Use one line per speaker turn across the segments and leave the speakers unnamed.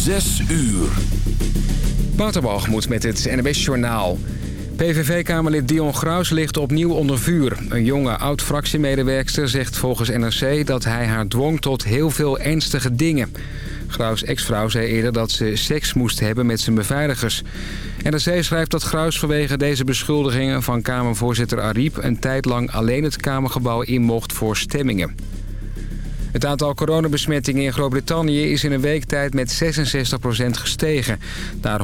Zes uur.
Waterbalgemoed met het NWS Journaal. PVV-kamerlid Dion Graus ligt opnieuw onder vuur. Een jonge oud-fractiemedewerkster zegt volgens NRC dat hij haar dwong tot heel veel ernstige dingen. Graus' ex-vrouw zei eerder dat ze seks moest hebben met zijn beveiligers. NRC schrijft dat Graus vanwege deze beschuldigingen van Kamervoorzitter Ariep... een tijd lang alleen het Kamergebouw in mocht voor stemmingen. Het aantal coronabesmettingen in Groot-Brittannië is in een week tijd met 66% gestegen. Naar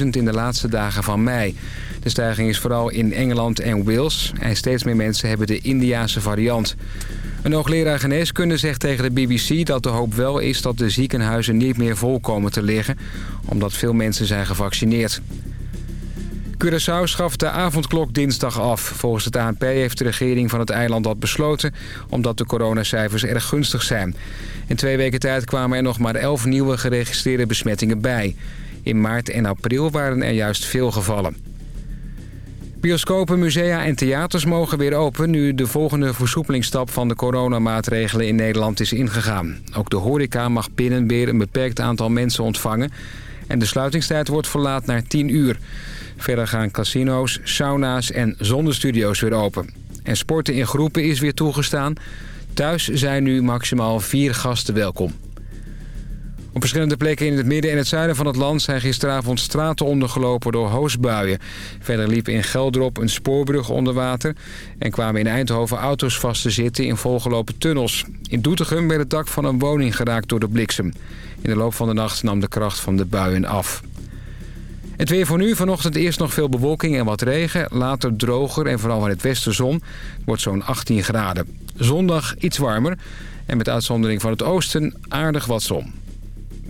100.000 in de laatste dagen van mei. De stijging is vooral in Engeland en Wales. En steeds meer mensen hebben de Indiase variant. Een hoogleraar geneeskunde zegt tegen de BBC dat de hoop wel is dat de ziekenhuizen niet meer vol komen te liggen. Omdat veel mensen zijn gevaccineerd. Curaçao schaft de avondklok dinsdag af. Volgens het ANP heeft de regering van het eiland dat besloten... omdat de coronacijfers erg gunstig zijn. In twee weken tijd kwamen er nog maar elf nieuwe geregistreerde besmettingen bij. In maart en april waren er juist veel gevallen. Bioscopen, musea en theaters mogen weer open... nu de volgende versoepelingsstap van de coronamaatregelen in Nederland is ingegaan. Ook de horeca mag binnen weer een beperkt aantal mensen ontvangen... en de sluitingstijd wordt verlaat naar 10 uur. Verder gaan casino's, sauna's en zonnestudio's weer open. En sporten in groepen is weer toegestaan. Thuis zijn nu maximaal vier gasten welkom. Op verschillende plekken in het midden en het zuiden van het land... zijn gisteravond straten ondergelopen door hoosbuien. Verder liep in Geldrop een spoorbrug onder water... en kwamen in Eindhoven auto's vast te zitten in volgelopen tunnels. In Doetinchem werd het dak van een woning geraakt door de bliksem. In de loop van de nacht nam de kracht van de buien af. Het weer voor nu. Vanochtend eerst nog veel bewolking en wat regen. Later droger en vooral in het westen zon. Het wordt zo'n 18 graden. Zondag iets warmer. En met uitzondering van het oosten aardig wat zon.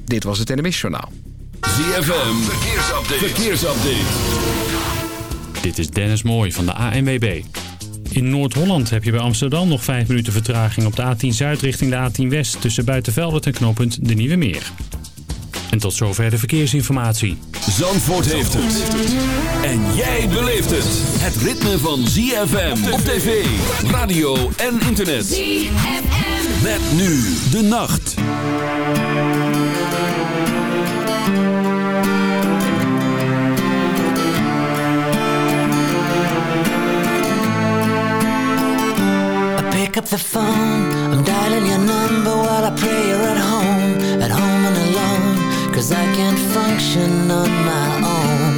Dit was het NMS Journaal.
ZFM, verkeersupdate. verkeersupdate.
Dit is Dennis Mooij van de ANWB. In Noord-Holland heb je bij Amsterdam nog 5 minuten vertraging op de A10 Zuid richting de A10 West... tussen Buitenveldert en knooppunt De Nieuwe Meer. En tot zover de verkeersinformatie.
Zandvoort heeft het. En jij beleeft het. Het ritme van ZFM op tv, radio en internet. ZFM. Met nu de nacht.
I pick up the phone, I'm dialing your number while I pray you're at home, Cause I can't function on my own.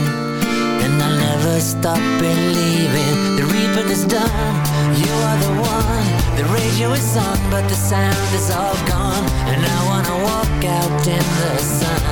And I'll never stop believing The reaping is done. You are the one The radio is on But the sound is all gone. And I wanna walk out in the sun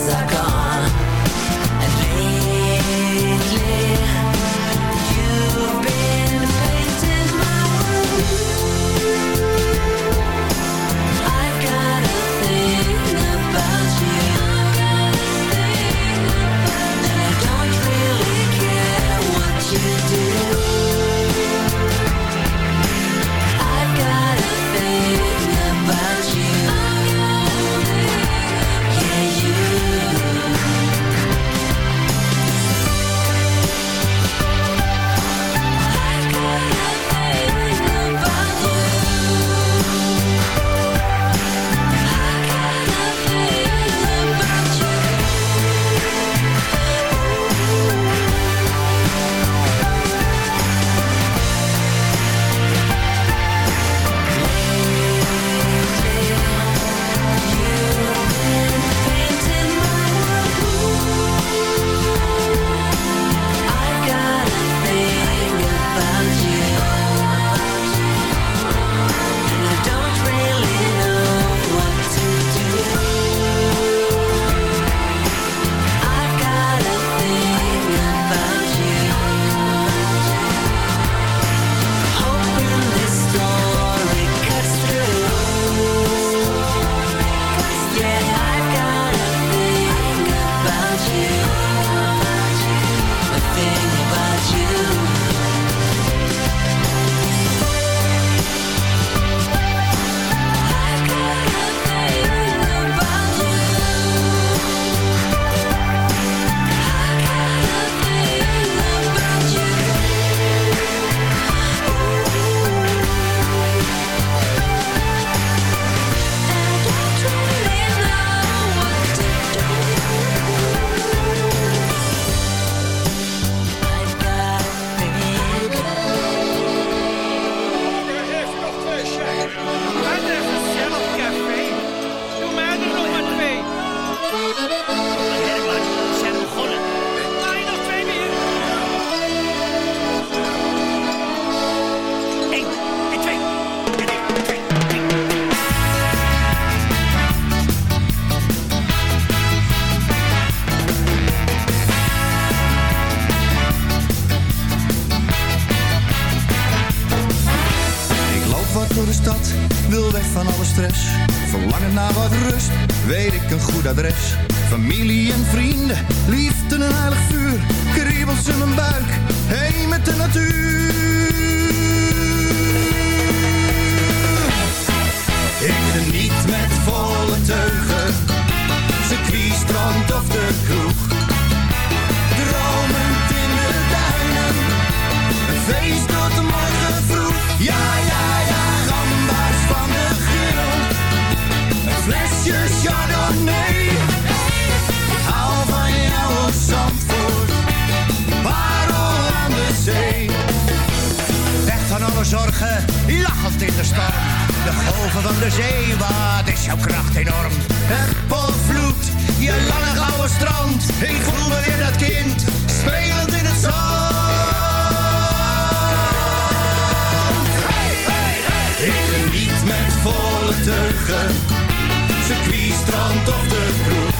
Ze kries strand of de kroeg.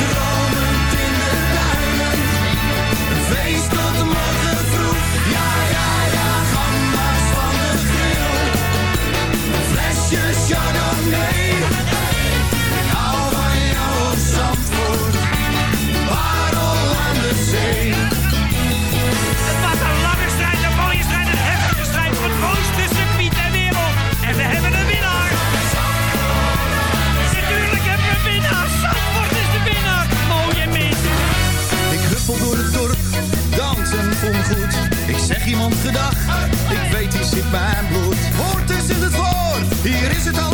Dromend in de duinen. Een feest tot morgen vroeg. Ja, ja, ja, gamba's van de grill. Een flesje chardonnay. Ik hou van jou, Zandvoort. Parel aan de zee. Ik zeg iemand gedag, ik weet die zit mijn bloed. Hoort is in het woord, hier is het
al.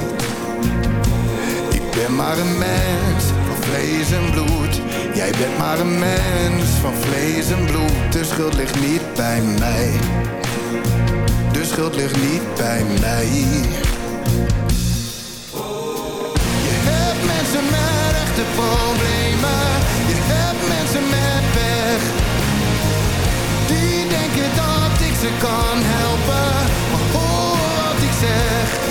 ben maar een mens van vlees en bloed. Jij bent maar een mens van vlees en bloed. De schuld ligt niet bij mij. De schuld ligt niet bij mij. Je hebt mensen met echte problemen. Je hebt mensen met weg. Die denken dat ik ze kan helpen. Maar hoor wat ik zeg.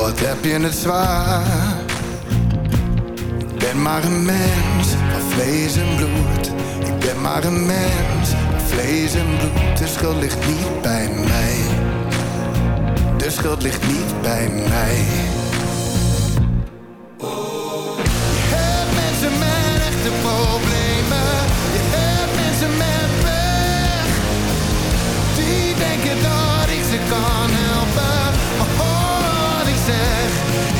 Wat heb je het zwaar. Ik ben maar een mens van vlees en bloed. Ik ben maar een mens van vlees en bloed. De schuld ligt niet bij mij. De schuld ligt niet bij mij. Je hebt mensen met echte problemen. Je hebt mensen met pech. Die denken dat ik ze kan helpen. Zeg.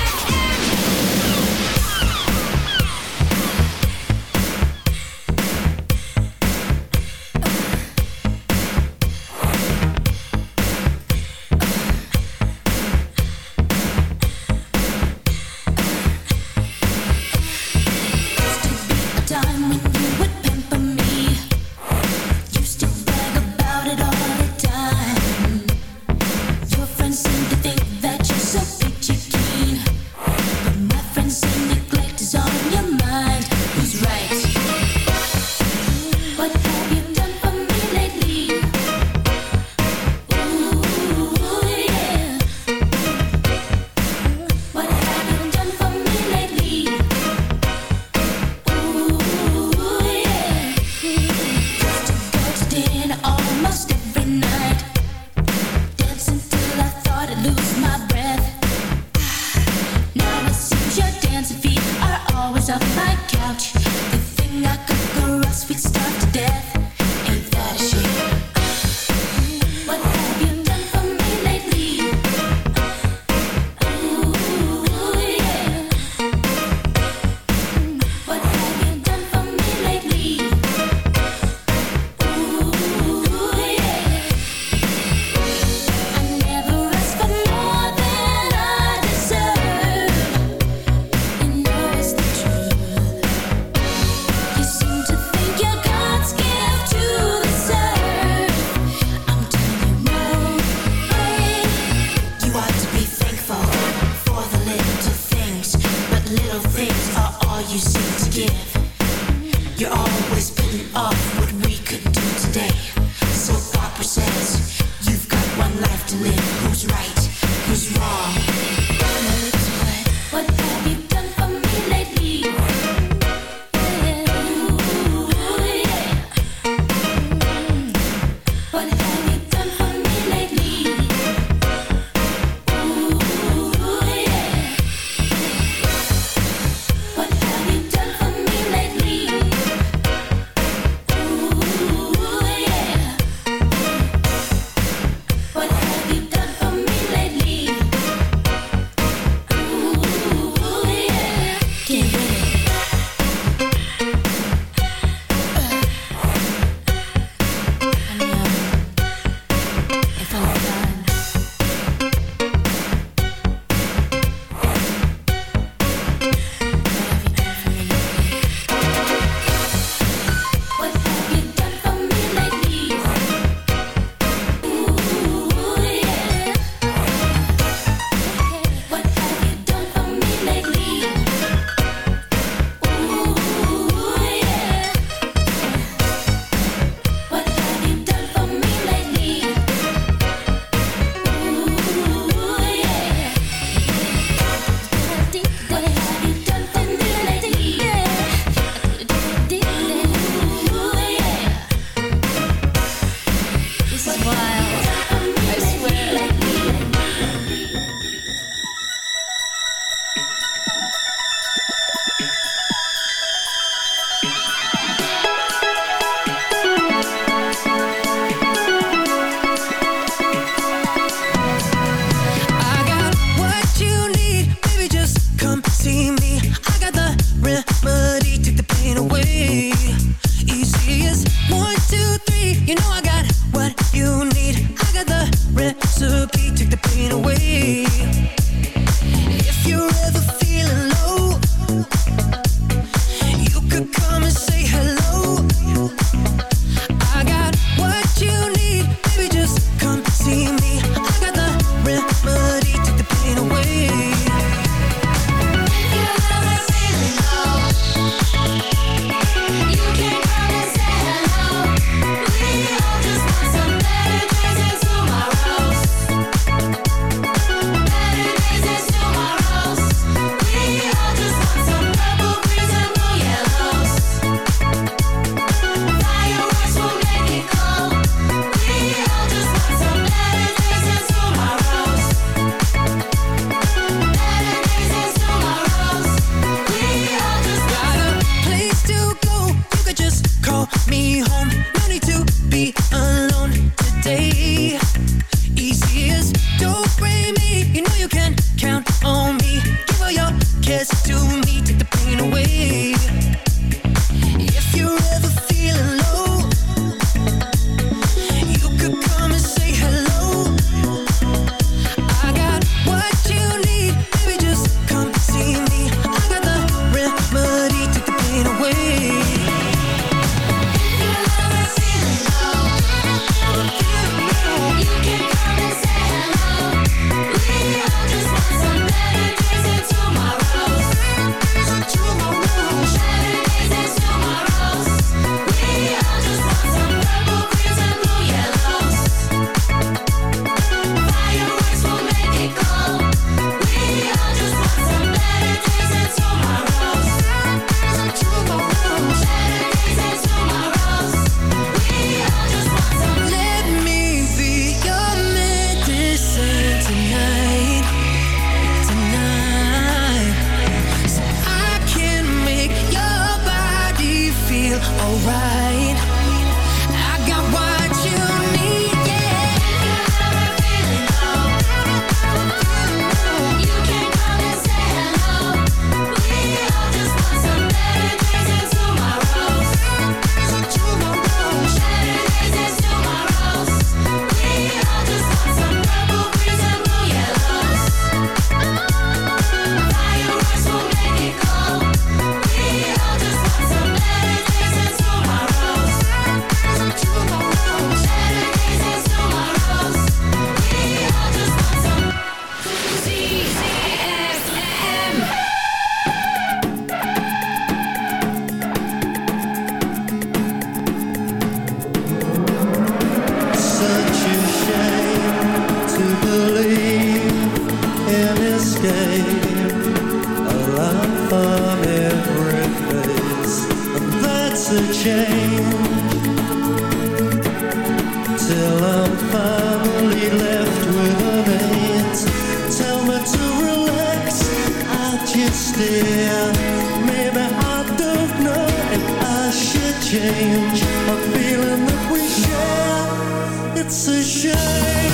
Maybe I don't know if I should change. A feeling that we share It's a shame.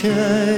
天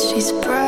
she's bragging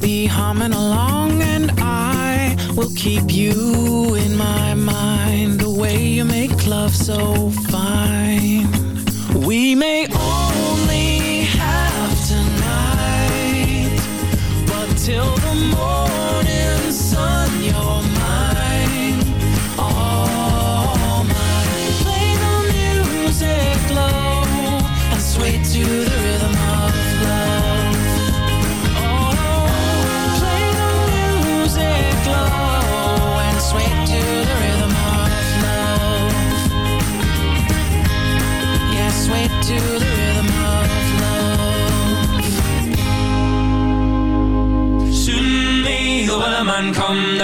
Be humming along, and I will keep you in my mind. The way you make love so fine. We may only have tonight, but till the morning sun, you're to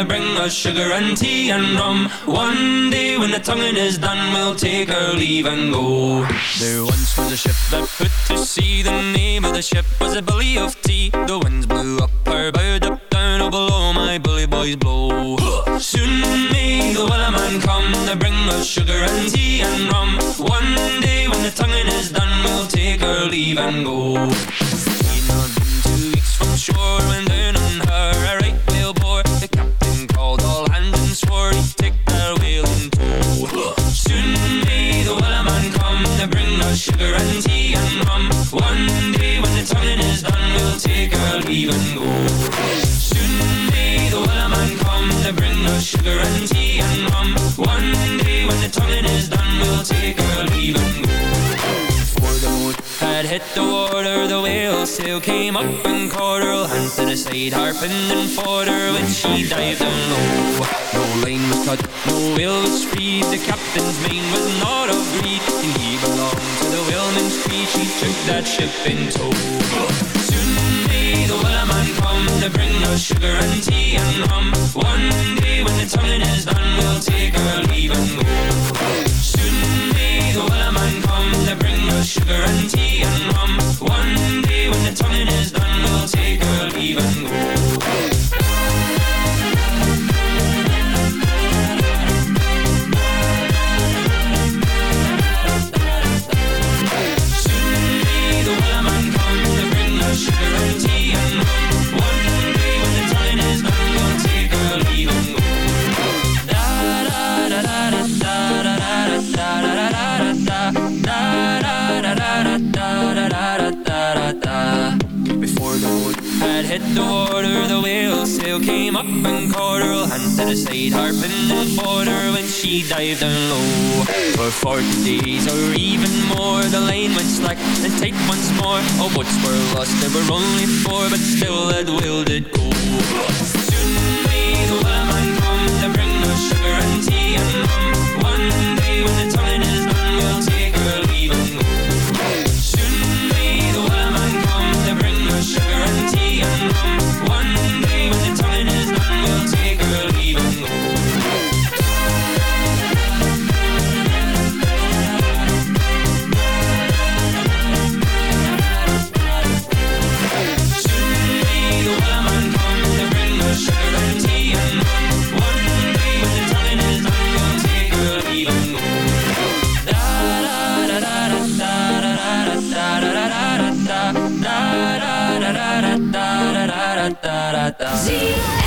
bring us sugar and tea and rum. One day when the tonguing is done, we'll take our leave and go. There once was a ship that put to sea. The name of the ship was a Billy of Tea. The winds blew up her bow, down, oh my bully boys blow. Soon may the wellerman come to bring us sugar and tea and rum. One day when the tonguing is done, we'll take our leave and go. Been two weeks from shore when down on her a right whale bore. The captain called all hands and swore he'd take that whale in tow. Soon may the wellerman come to bring us sugar and tea and rum. One day when the tonguing is done, we'll take our leave and go. To bring us sugar and tea and rum. One day when the tonguing is done, we'll take our leave and go. Before the boat had hit the water, the whale sail came up and caught her. Hand to the side, harping and fought her when she dived down low. No line was cut, no whale was freed. The captain's mane was not of greed, and he belonged to the whaleman's creed. She took that ship in tow. To bring us sugar and tea and rum. One day when the tonguing is done, we'll take our leave and go. Soon may the wellerman come to bring us sugar and tea and rum. One day when the tonguing is done, we'll take our leave and go. came up and caught her hand to the side harp in the border when she dived down low. For 40 days or even more, the line went slack and tight once more. Oh, all boats were lost, there were only four, but still that will did go. Zie.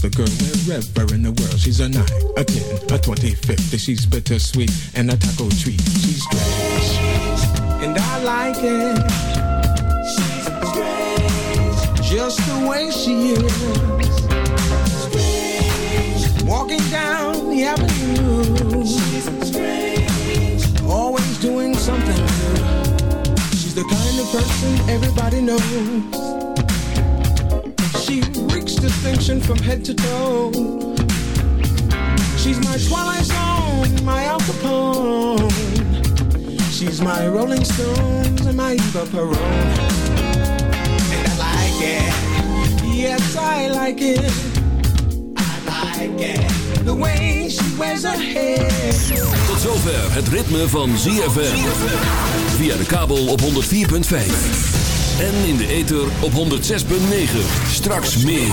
The
girl wherever in the world. She's a nine, a ten, a twenty, fifty. She's bittersweet and a taco treat. She's strange, and I like it. She's strange, just the way she is. Strange. Walking down the avenue. She's strange. Always doing something new. She's the kind of person everybody knows. Head to toe. She's my Twilight Zone, my Al Capone. She's my Rolling Stones and my Eva Peron. And I like it. Yes, I like it. The way she wears her hair.
Tot zover het ritme van ZFM. Via de kabel op 104.5. En in de ether op 106.9. Straks meer.